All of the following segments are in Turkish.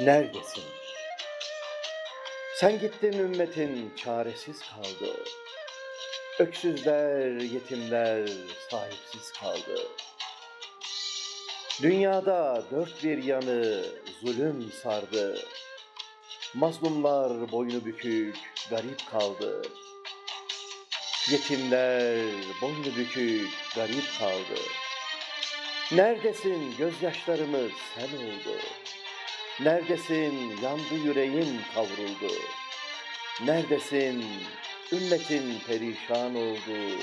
Neredesin? Sen gittin ümmetin çaresiz kaldı. Öksüzler, yetimler sahipsiz kaldı. Dünyada dört bir yanı zulüm sardı. Mazlumlar boynu bükük, garip kaldı. Yetimler boynu bükük, garip kaldı. Neredesin gözyaşlarımız sel oldu. Neredesin yandı yüreğim kavruldu. Neredesin ümmetin perişan oldu.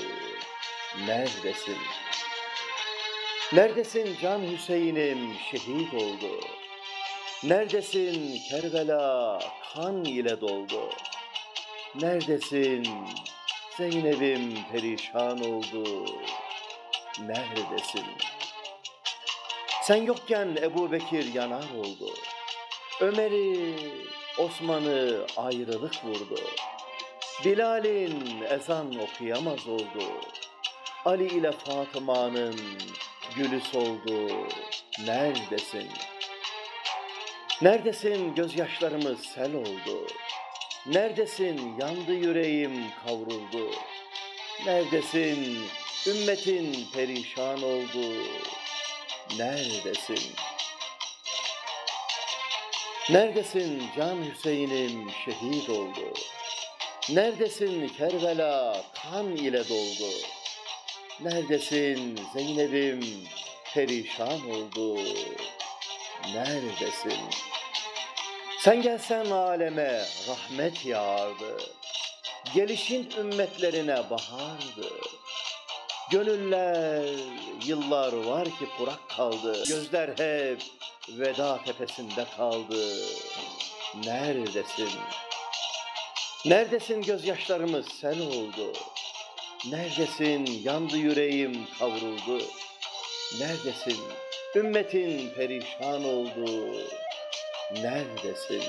Neredesin? Neredesin can Hüseyin'im şehit oldu. Neredesin Kerbela kan ile doldu. Neredesin Zeynep'im perişan oldu. Neredesin? Sen yokken Ebu Bekir yanar oldu. Ömer'i, Osman'ı ayrılık vurdu. Bilal'in ezan okuyamaz oldu. Ali ile Fatıma'nın gülü soldu. Neredesin? Neredesin gözyaşlarımız sel oldu. Neredesin yandı yüreğim kavruldu. Neredesin ümmetin perişan oldu. Neredesin? Neredesin can Hüseyin'im şehit oldu. Neredesin Kerbela kan ile doldu. Neredesin Zeynep'im perişan oldu. Neredesin? Sen gelsen aleme rahmet yağardı. Gelişin ümmetlerine bahardı. Gönüller yıllar var ki kurak kaldı. Gözler hep veda tepesinde kaldı. Neredesin? Neredesin gözyaşlarımız sel oldu. Neredesin yandı yüreğim kavruldu. Neredesin ümmetin perişan oldu. Neredesin?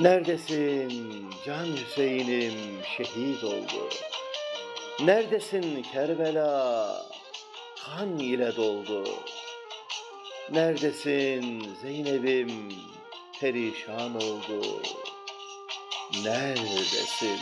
Neredesin can Hüseyin'im şehit oldu. Neredesin Kerbela kan ile doldu. Neredesin Zeynep'im perişan oldu. Neredesin?